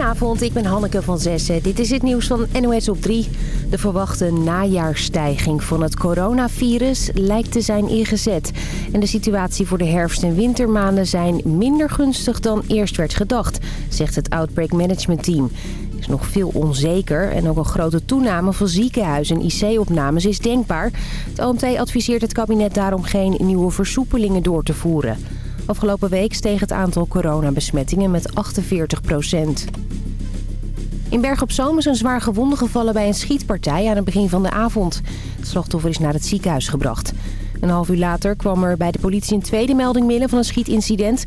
Goedenavond, ik ben Hanneke van Zessen. Dit is het nieuws van NOS op 3. De verwachte najaarstijging van het coronavirus lijkt te zijn ingezet. En de situatie voor de herfst- en wintermaanden zijn minder gunstig dan eerst werd gedacht, zegt het Outbreak Management Team. Is nog veel onzeker en ook een grote toename van ziekenhuis- en IC-opnames is denkbaar. Het OMT adviseert het kabinet daarom geen nieuwe versoepelingen door te voeren. Afgelopen week steeg het aantal coronabesmettingen met 48 procent. In Berg op Zoom is een zwaar gewonde gevallen bij een schietpartij aan het begin van de avond. Het slachtoffer is naar het ziekenhuis gebracht. Een half uur later kwam er bij de politie een tweede melding binnen van een schietincident.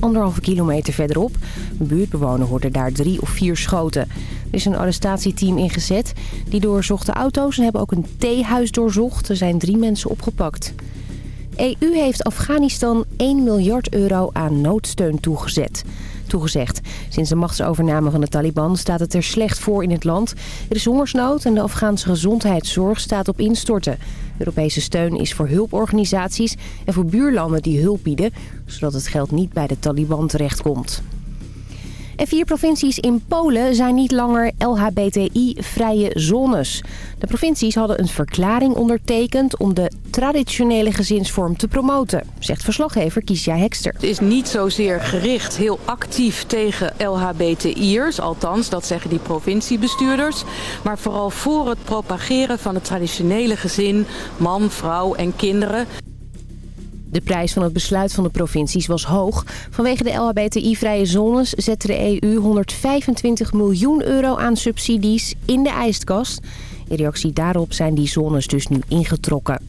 Anderhalve kilometer verderop. Een buurtbewoner hoorde daar drie of vier schoten. Er is een arrestatieteam ingezet. Die doorzochten auto's en hebben ook een theehuis doorzocht. Er zijn drie mensen opgepakt. EU heeft Afghanistan 1 miljard euro aan noodsteun toegezet. toegezegd. Sinds de machtsovername van de Taliban staat het er slecht voor in het land. Er is hongersnood en de Afghaanse gezondheidszorg staat op instorten. Europese steun is voor hulporganisaties en voor buurlanden die hulp bieden... zodat het geld niet bij de Taliban terechtkomt. En vier provincies in Polen zijn niet langer LHBTI-vrije zones. De provincies hadden een verklaring ondertekend om de traditionele gezinsvorm te promoten, zegt verslaggever Kiesja Hekster. Het is niet zozeer gericht heel actief tegen LHBTI'ers, althans dat zeggen die provinciebestuurders, maar vooral voor het propageren van het traditionele gezin, man, vrouw en kinderen. De prijs van het besluit van de provincies was hoog. Vanwege de LHBTI-vrije zones zette de EU 125 miljoen euro aan subsidies in de ijskast. In reactie daarop zijn die zones dus nu ingetrokken.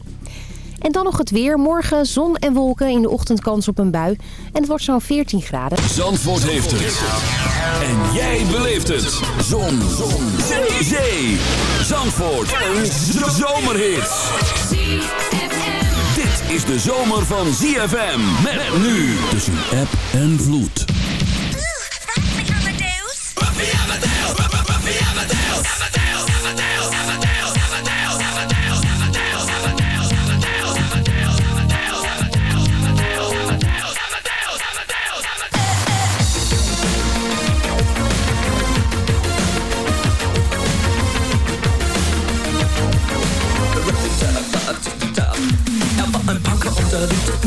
En dan nog het weer. Morgen zon en wolken. In de ochtend kans op een bui. En het wordt zo'n 14 graden. Zandvoort heeft het. En jij beleeft het. Zon. zon. Zee. Zee. Zandvoort. Een zomerhit. Is de zomer van ZFM. Met nu tussen app en vloed.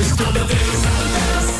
Just gonna do something else.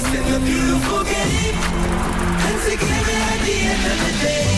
voice a beautiful game. And together at the end of the day.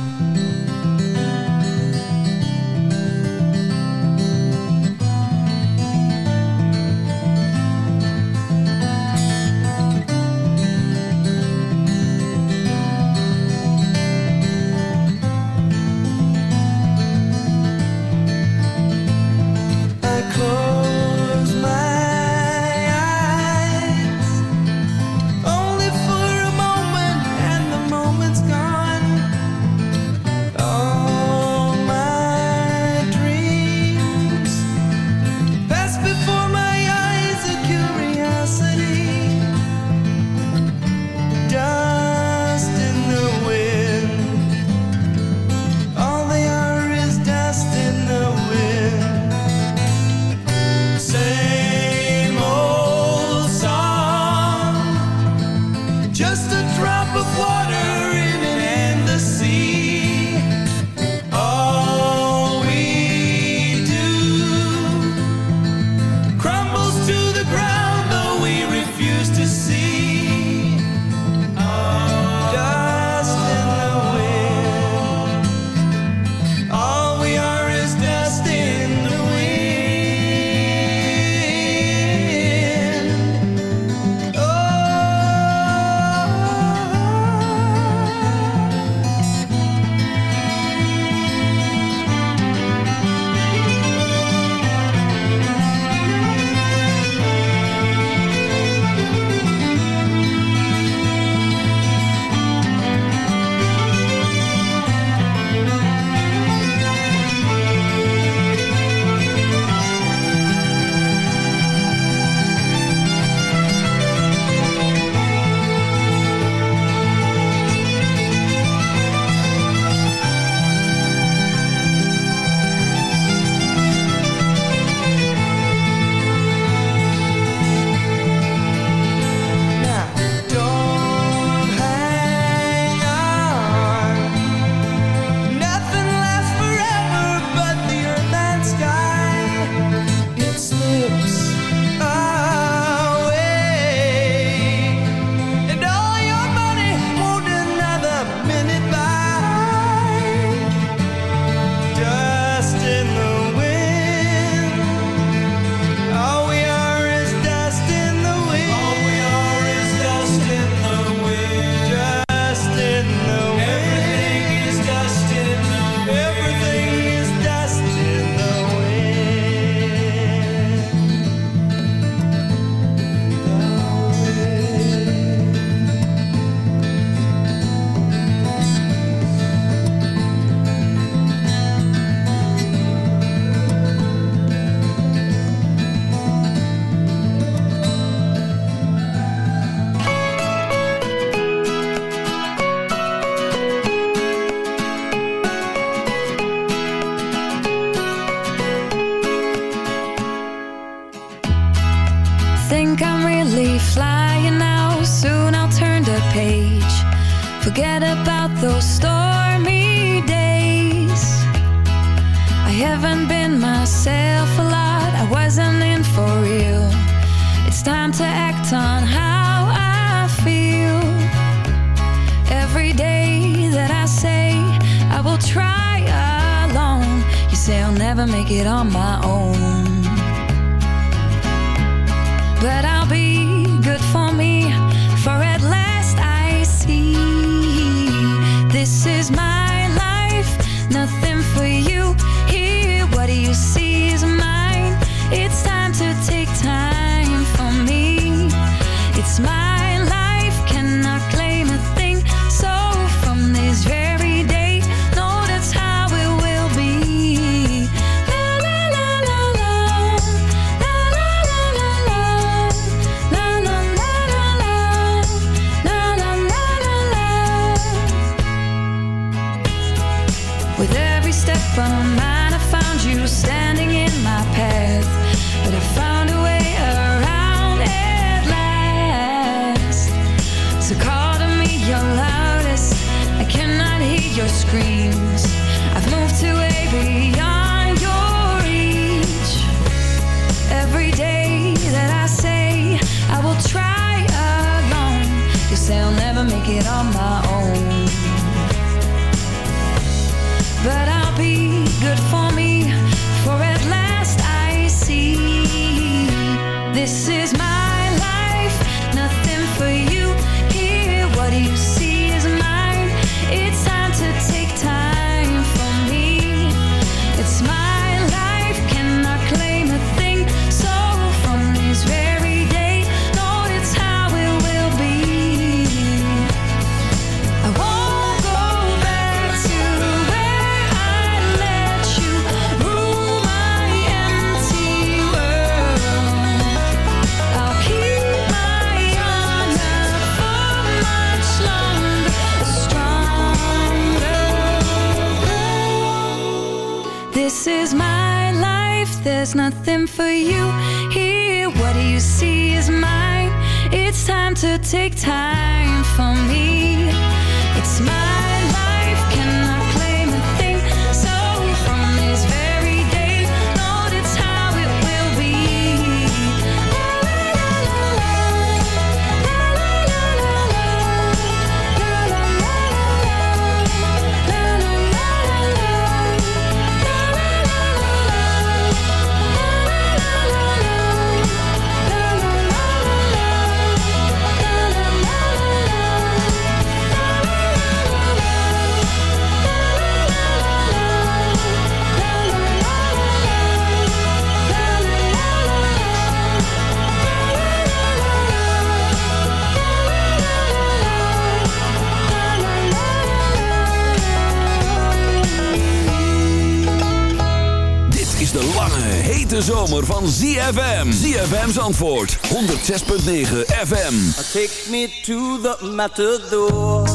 ZFM. ZFM's antwoord. 106.9 FM. Take me to the matador.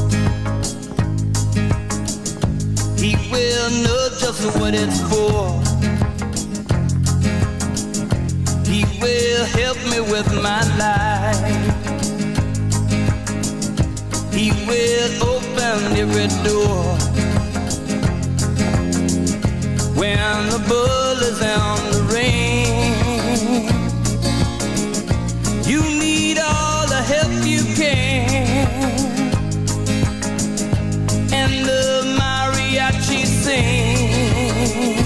He will know just what it's for. He will help me with my life. He will open every door. when the bull is on the ring. You need all the help you can. And the mariachi sings.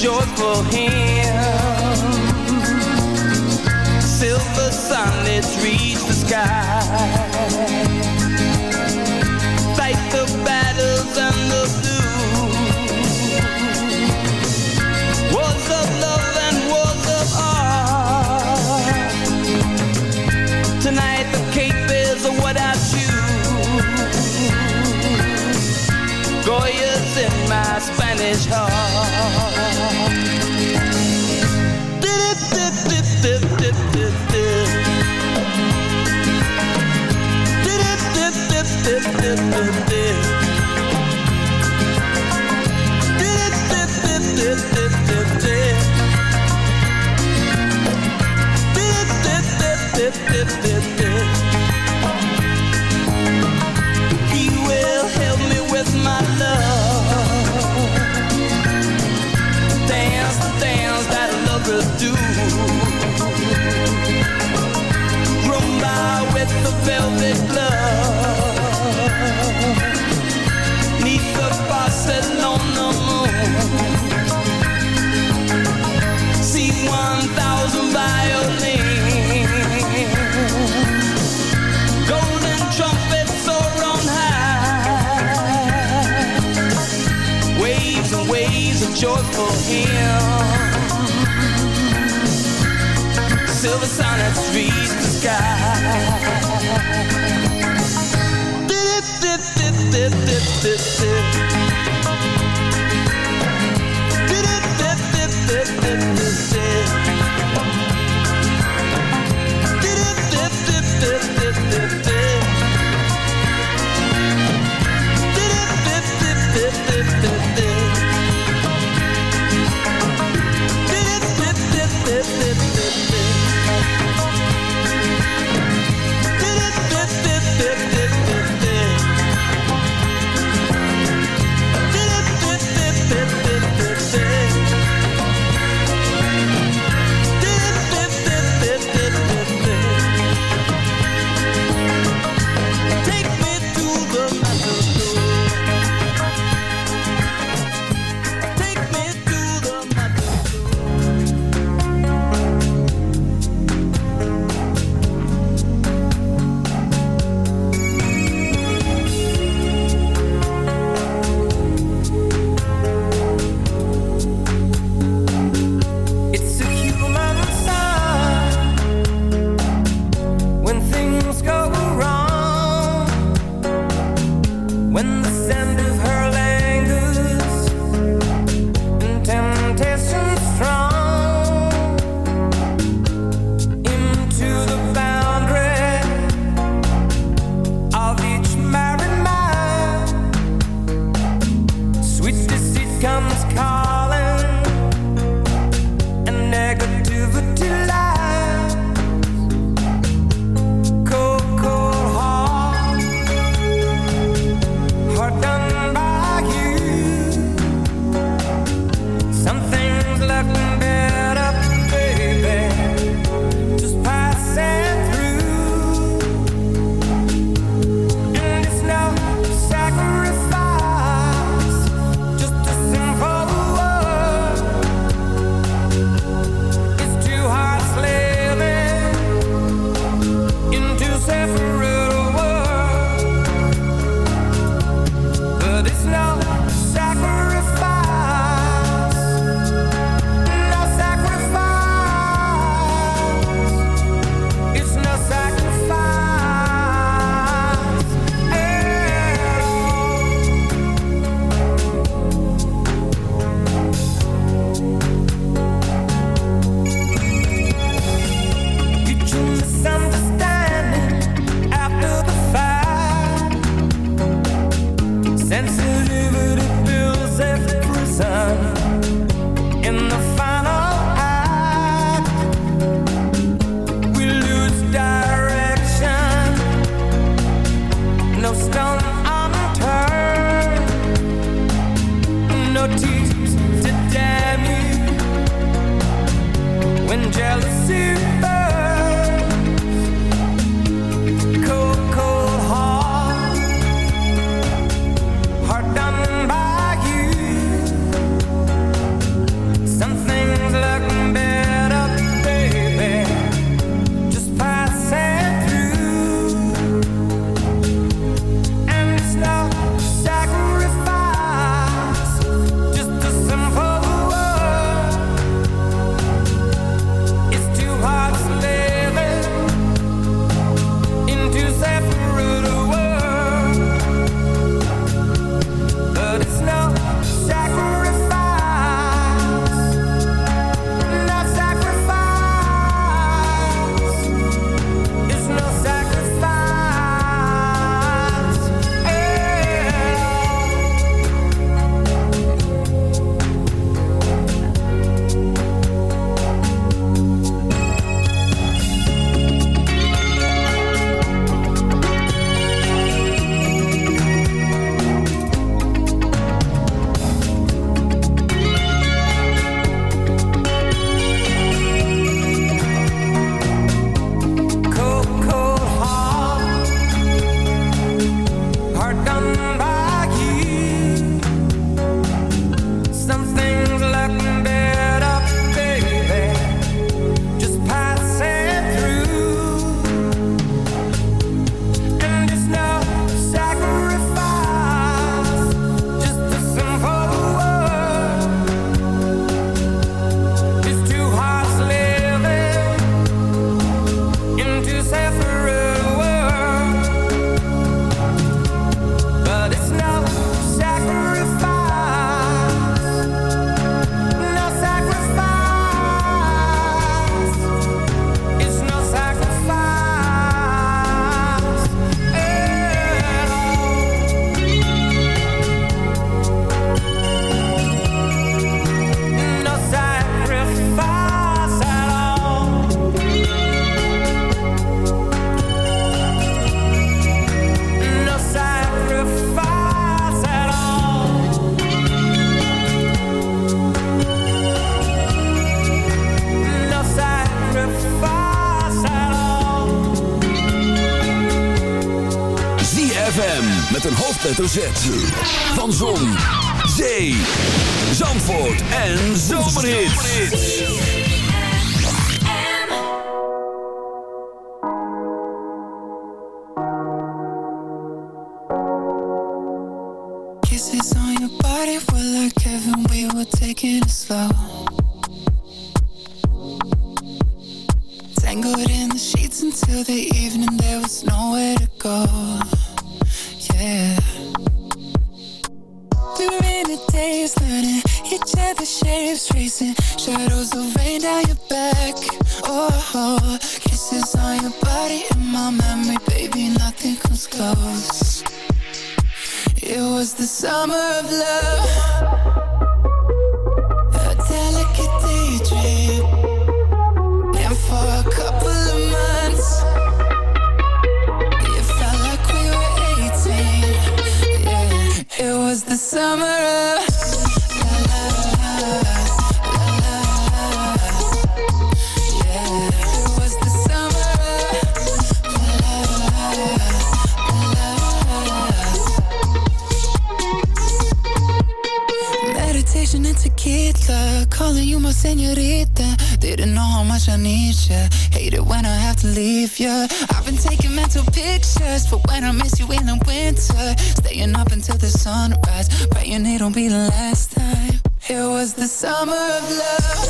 joyful hymn. sun, it's reached the sky. hoofdletter Z. sunrise, but you need won't be the last time. It was the summer of love.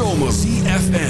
zomer.